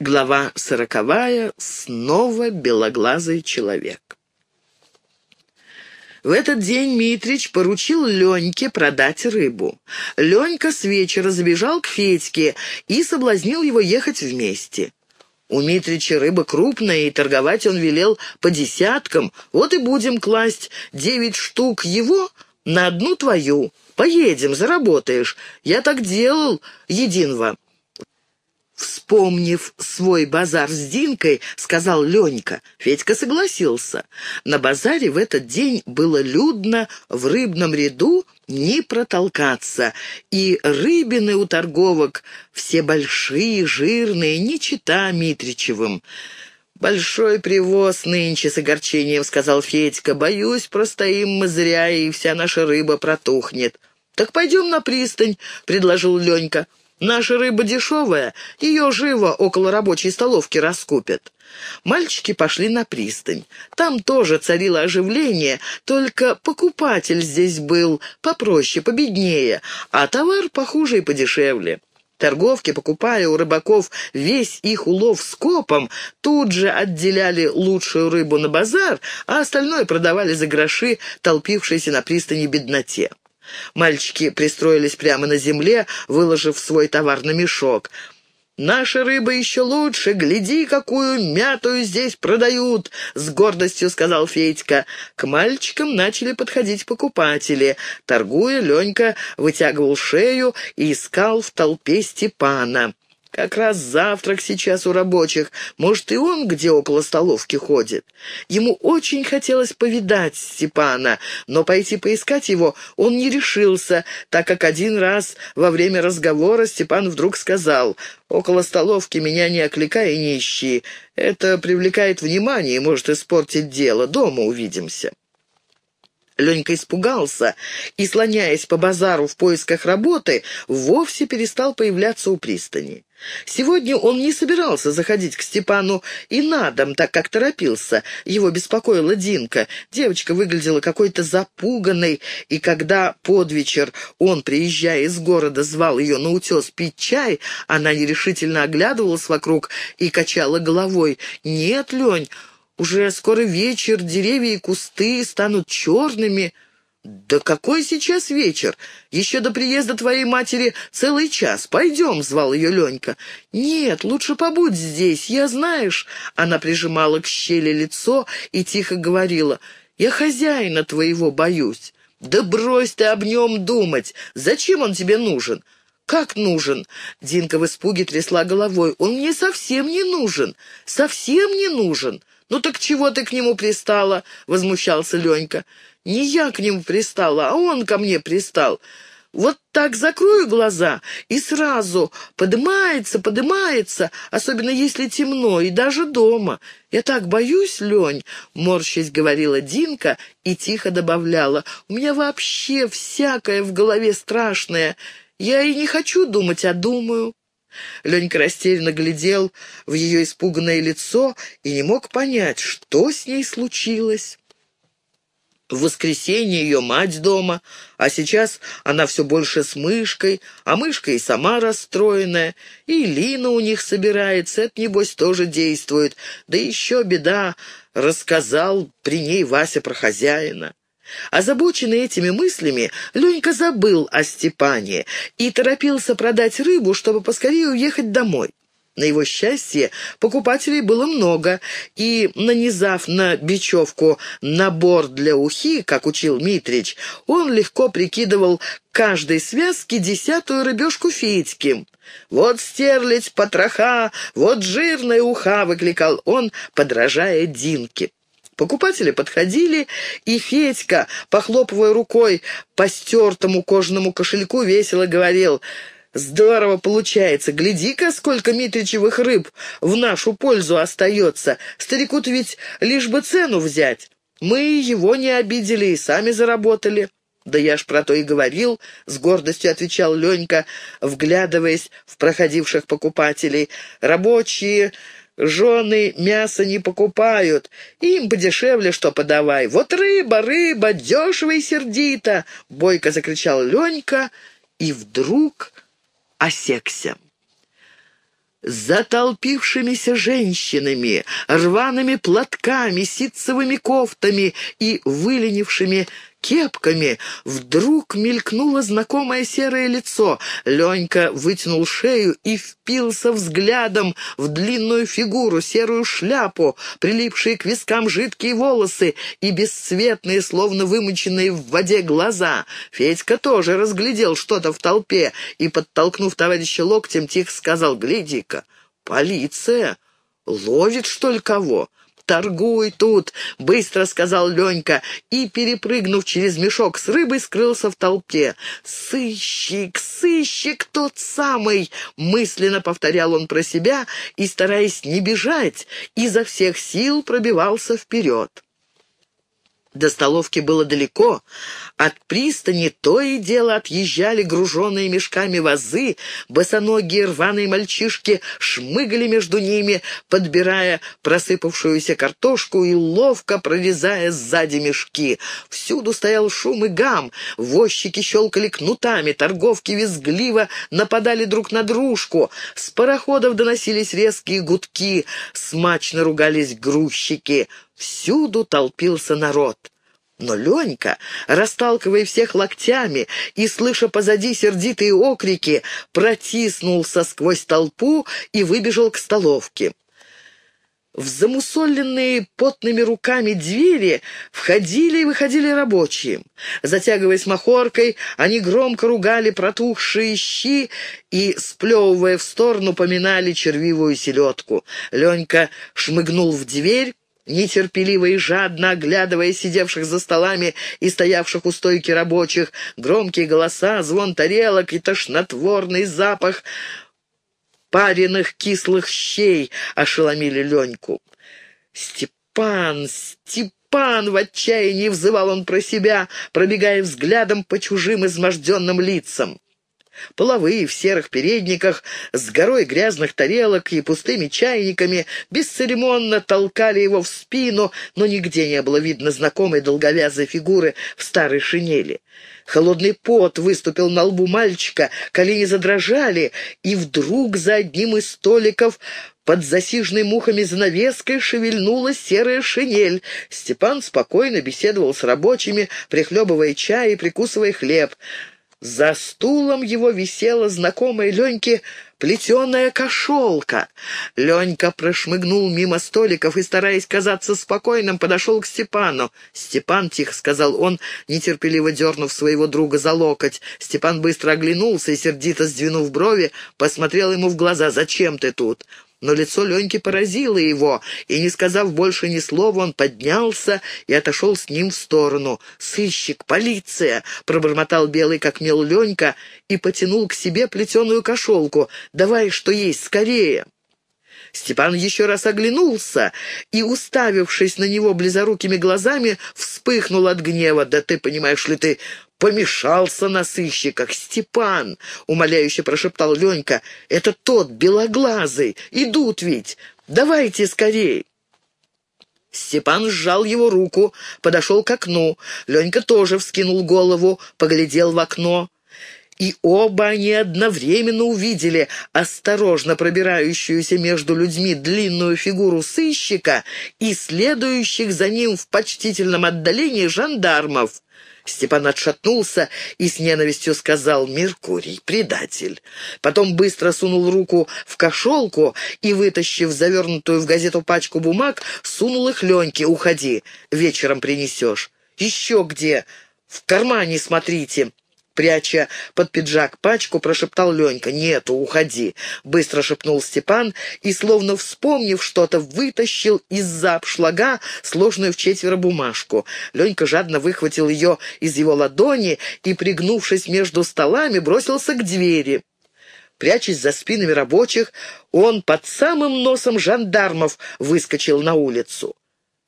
Глава сороковая. Снова белоглазый человек. В этот день Митрич поручил Леньке продать рыбу. Ленька с вечера забежал к Федьке и соблазнил его ехать вместе. У Митрича рыба крупная, и торговать он велел по десяткам. Вот и будем класть девять штук его на одну твою. Поедем, заработаешь. Я так делал, единого. Вспомнив свой базар с Динкой, сказал Ленька. Федька согласился. На базаре в этот день было людно, в рыбном ряду не протолкаться. И рыбины у торговок все большие, жирные, не чита Митричевым. «Большой привоз нынче с огорчением», — сказал Федька. «Боюсь, простоим мы зря, и вся наша рыба протухнет». «Так пойдем на пристань», — предложил Ленька. Наша рыба дешевая, ее живо около рабочей столовки раскупят. Мальчики пошли на пристань. Там тоже царило оживление, только покупатель здесь был попроще, победнее, а товар похуже и подешевле. Торговки, покупая у рыбаков весь их улов скопом, тут же отделяли лучшую рыбу на базар, а остальное продавали за гроши толпившейся на пристани бедноте. Мальчики пристроились прямо на земле, выложив свой товар на мешок. «Наша рыба еще лучше! Гляди, какую мятую здесь продают!» — с гордостью сказал Федька. К мальчикам начали подходить покупатели. Торгуя, Ленька вытягивал шею и искал в толпе Степана. Как раз завтрак сейчас у рабочих. Может, и он где около столовки ходит. Ему очень хотелось повидать Степана, но пойти поискать его он не решился, так как один раз во время разговора Степан вдруг сказал «Около столовки меня не окликай и не ищи. Это привлекает внимание и может испортить дело. Дома увидимся». Ленька испугался и, слоняясь по базару в поисках работы, вовсе перестал появляться у пристани. Сегодня он не собирался заходить к Степану и на дом, так как торопился. Его беспокоила Динка. Девочка выглядела какой-то запуганной, и когда под вечер он, приезжая из города, звал ее на утес пить чай, она нерешительно оглядывалась вокруг и качала головой. «Нет, Лень, уже скоро вечер, деревья и кусты станут черными». «Да какой сейчас вечер? Еще до приезда твоей матери целый час. Пойдем», — звал ее Ленька. «Нет, лучше побудь здесь, я знаешь...» Она прижимала к щели лицо и тихо говорила. «Я хозяина твоего боюсь». «Да брось ты об нем думать! Зачем он тебе нужен?» «Как нужен?» Динка в испуге трясла головой. «Он мне совсем не нужен! Совсем не нужен!» «Ну так чего ты к нему пристала?» — возмущался Ленька. «Не я к нему пристала, а он ко мне пристал. Вот так закрою глаза, и сразу подымается, подымается, особенно если темно, и даже дома. Я так боюсь, Лень, — морщись говорила Динка и тихо добавляла, — у меня вообще всякое в голове страшное. Я и не хочу думать, а думаю. Ленька растерянно глядел в ее испуганное лицо и не мог понять, что с ней случилось. В воскресенье ее мать дома, а сейчас она все больше с мышкой, а мышка и сама расстроенная, и Лина у них собирается, это, небось, тоже действует. Да еще беда, рассказал при ней Вася про хозяина. Озабоченный этими мыслями, Ленька забыл о Степане и торопился продать рыбу, чтобы поскорее уехать домой. На его счастье покупателей было много, и, нанизав на бечевку набор для ухи, как учил Митрич, он легко прикидывал каждой связке десятую рыбешку Федьки. «Вот стерлядь, потроха, вот жирная уха!» — выкликал он, подражая Динке. Покупатели подходили, и Федька, похлопывая рукой по стертому кожаному кошельку, весело говорил «Здорово получается! Гляди-ка, сколько митричевых рыб в нашу пользу остается! Старику-то ведь лишь бы цену взять! Мы его не обидели и сами заработали!» «Да я ж про то и говорил», — с гордостью отвечал Ленька, вглядываясь в проходивших покупателей. «Рабочие Жены мясо не покупают, им подешевле что подавай. Вот рыба, рыба, дешево и сердито!» — бойко закричал Ленька и вдруг осекся. затолпившимися женщинами, рваными платками, ситцевыми кофтами и выленившими кепками, вдруг мелькнуло знакомое серое лицо. Ленька вытянул шею и впился взглядом в длинную фигуру, серую шляпу, прилипшие к вискам жидкие волосы и бесцветные, словно вымоченные в воде глаза. Федька тоже разглядел что-то в толпе и, подтолкнув товарища локтем, тихо сказал «Гляди-ка, полиция! Ловит, что ли, кого?» Торгуй тут!» — быстро сказал Ленька и, перепрыгнув через мешок с рыбой, скрылся в толпе. «Сыщик, сыщик тот самый!» — мысленно повторял он про себя и, стараясь не бежать, изо всех сил пробивался вперед. До столовки было далеко. От пристани то и дело отъезжали груженные мешками вазы, босоногие рваные мальчишки шмыгали между ними, подбирая просыпавшуюся картошку и ловко прорезая сзади мешки. Всюду стоял шум и гам, возчики щелкали кнутами, торговки визгливо нападали друг на дружку, с пароходов доносились резкие гудки, смачно ругались грузчики — Всюду толпился народ. Но Ленька, расталкивая всех локтями и, слыша позади сердитые окрики, протиснулся сквозь толпу и выбежал к столовке. В замусоленные потными руками двери входили и выходили рабочие. Затягиваясь махоркой, они громко ругали протухшие щи и, сплевывая в сторону, поминали червивую селедку. Ленька шмыгнул в дверь, нетерпеливо и жадно оглядывая сидевших за столами и стоявших у стойки рабочих, громкие голоса, звон тарелок и тошнотворный запах пареных кислых щей ошеломили Леньку. «Степан! Степан!» — в отчаянии взывал он про себя, пробегая взглядом по чужим изможденным лицам. Половые в серых передниках, с горой грязных тарелок и пустыми чайниками бесцеремонно толкали его в спину, но нигде не было видно знакомой долговязой фигуры в старой шинели. Холодный пот выступил на лбу мальчика, колени задрожали, и вдруг за одним из столиков под засиженной мухами занавеской шевельнулась серая шинель. Степан спокойно беседовал с рабочими, прихлебывая чай и прикусывая хлеб. За стулом его висела знакомая Леньке плетеная кошелка. Ленька прошмыгнул мимо столиков и, стараясь казаться спокойным, подошел к Степану. «Степан», — тихо сказал он, нетерпеливо дернув своего друга за локоть. Степан быстро оглянулся и, сердито сдвинув брови, посмотрел ему в глаза. «Зачем ты тут?» Но лицо Леньки поразило его, и, не сказав больше ни слова, он поднялся и отошел с ним в сторону. «Сыщик, полиция!» — пробормотал белый, как мел Ленька, и потянул к себе плетеную кошелку. «Давай, что есть, скорее!» Степан еще раз оглянулся и, уставившись на него близорукими глазами, вспыхнул от гнева. «Да ты, понимаешь ли ты, помешался на сыщиках. Степан, — умоляюще прошептал Ленька, — это тот белоглазый. Идут ведь. Давайте скорей. Степан сжал его руку, подошел к окну. Ленька тоже вскинул голову, поглядел в окно. И оба они одновременно увидели осторожно пробирающуюся между людьми длинную фигуру сыщика и следующих за ним в почтительном отдалении жандармов. Степан отшатнулся и с ненавистью сказал «Меркурий, предатель». Потом быстро сунул руку в кошелку и, вытащив завернутую в газету пачку бумаг, сунул их Леньке «Уходи, вечером принесешь». «Еще где?» «В кармане смотрите» пряча под пиджак пачку, прошептал Ленька. «Нету, уходи!» — быстро шепнул Степан и, словно вспомнив что-то, вытащил из-за обшлага сложную в четверо бумажку. Ленька жадно выхватил ее из его ладони и, пригнувшись между столами, бросился к двери. Прячась за спинами рабочих, он под самым носом жандармов выскочил на улицу.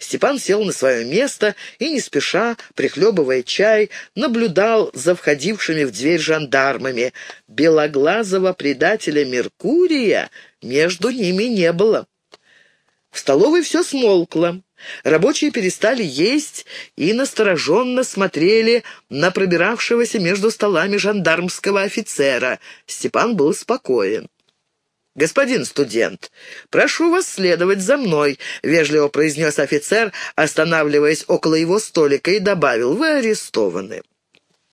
Степан сел на свое место и, не спеша, прихлебывая чай, наблюдал за входившими в дверь жандармами. Белоглазого предателя Меркурия между ними не было. В столовой все смолкло. Рабочие перестали есть и настороженно смотрели на пробиравшегося между столами жандармского офицера. Степан был спокоен. «Господин студент, прошу вас следовать за мной», — вежливо произнес офицер, останавливаясь около его столика, и добавил, «Вы арестованы».